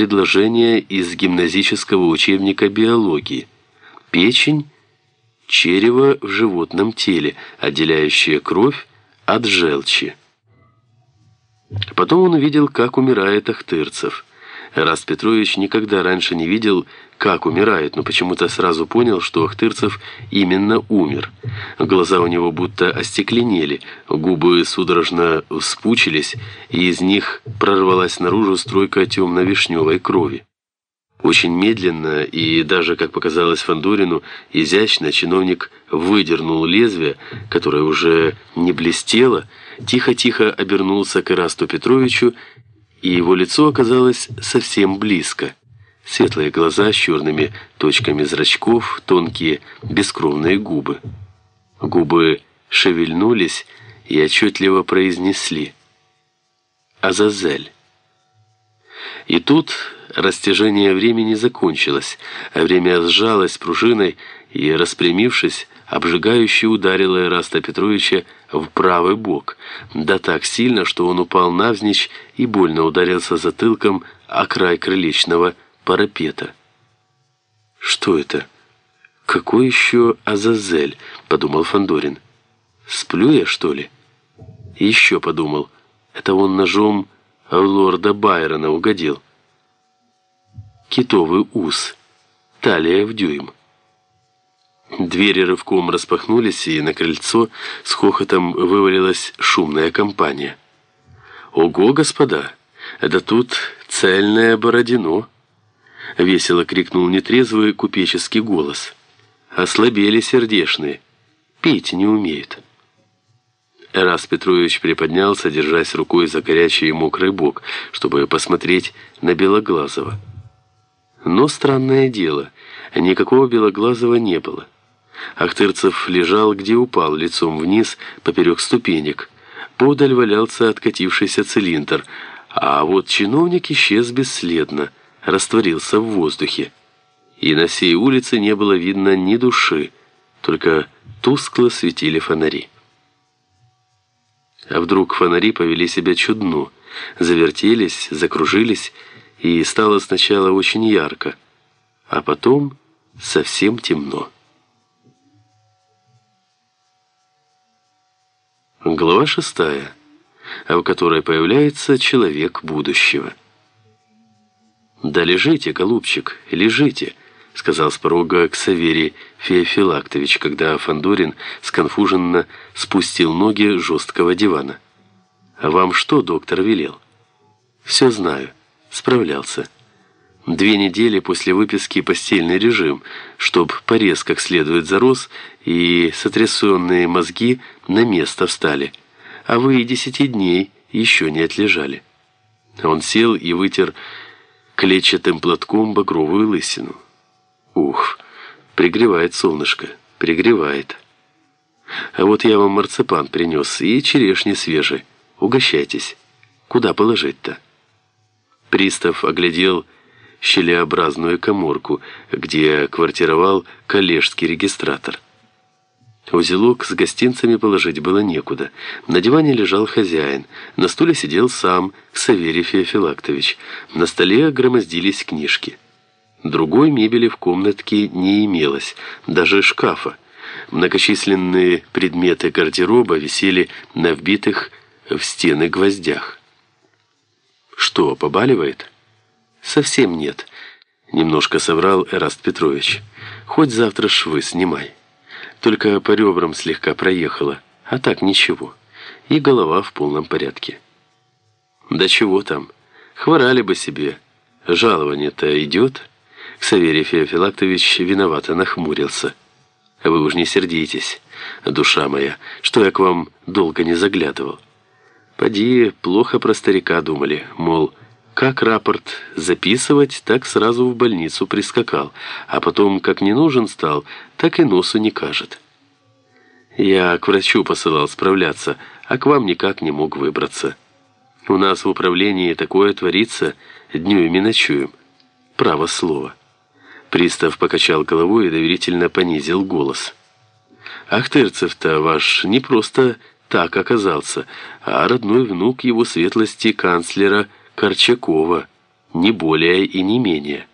предложение из гимназического учебника биологии. Печень – черево в животном теле, отделяющее кровь от желчи. Потом он увидел, как умирает Ахтырцев. Раст Петрович никогда раньше не видел, как умирает, но почему-то сразу понял, что Ахтырцев именно умер. Глаза у него будто остекленели, губы судорожно вспучились, и из них прорвалась наружу струйка темно-вишневой крови. Очень медленно и даже, как показалось Фандорину, изящно чиновник выдернул лезвие, которое уже не блестело, тихо-тихо обернулся к Ирасту Петровичу, и его лицо оказалось совсем близко. Светлые глаза с черными точками зрачков, тонкие бескровные губы. Губы шевельнулись и отчетливо произнесли «Азазель». И тут растяжение времени закончилось, а время сжалось пружиной и, распрямившись, обжигающе ударило Ираста Петровича в правый бок, да так сильно, что он упал навзничь и больно ударился затылком о край крылечного парапета. «Что это? Какой еще Азазель?» — подумал Фандорин. «Сплю я, что ли?» Еще подумал, это он ножом лорда Байрона угодил. Китовый ус, талия в дюйм. Двери рывком распахнулись, и на крыльцо с хохотом вывалилась шумная компания. «Ого, господа! Да тут цельное Бородино!» Весело крикнул нетрезвый купеческий голос. «Ослабели сердешные, пить не умеют». Эрас Петрович приподнялся, держась рукой за горячий и мокрый бок, чтобы посмотреть на Белоглазого. Но странное дело, никакого Белоглазого не было. Ахтырцев лежал, где упал, лицом вниз, поперек ступенек. Подаль валялся откатившийся цилиндр, а вот чиновник исчез бесследно, растворился в воздухе. И на всей улице не было видно ни души, только тускло светили фонари. А вдруг фонари повели себя чудно, завертелись, закружились, и стало сначала очень ярко, а потом совсем темно. Глава шестая, в которой появляется человек будущего. «Да лежите, голубчик, лежите», — сказал с порога Ксаверий Феофилактович, когда Фандорин сконфуженно спустил ноги жесткого дивана. «А вам что доктор велел?» «Все знаю. Справлялся. Две недели после выписки постельный режим, чтоб порез как следует зарос и сотрясенные мозги на место встали. А вы и десяти дней еще не отлежали». Он сел и вытер клетчатым платком багровую лысину. Ух, пригревает солнышко, пригревает. А вот я вам марципан принес и черешни свежие. Угощайтесь. Куда положить-то? Пристав оглядел щелеобразную коморку, где квартировал коллежский регистратор. Узелок с гостинцами положить было некуда. На диване лежал хозяин, на стуле сидел сам Саверий Феофилактович. На столе громоздились книжки. Другой мебели в комнатке не имелось, даже шкафа. Многочисленные предметы гардероба висели на вбитых в стены гвоздях. «Что, побаливает?» «Совсем нет», — немножко соврал Эраст Петрович. «Хоть завтра швы снимай. Только по ребрам слегка проехала, а так ничего. И голова в полном порядке». «Да чего там? Хворали бы себе. Жалование-то идет?» Саверий Феофилактович виновато нахмурился. «Вы уж не сердитесь, душа моя, что я к вам долго не заглядывал. Поди, плохо про старика думали, мол, как рапорт записывать, так сразу в больницу прискакал, а потом, как не нужен стал, так и носу не кажет. Я к врачу посылал справляться, а к вам никак не мог выбраться. У нас в управлении такое творится, днюем и ночуем. Право слово». Пристав покачал головой и доверительно понизил голос. «Ахтырцев-то ваш не просто так оказался, а родной внук его светлости канцлера Корчакова, не более и не менее.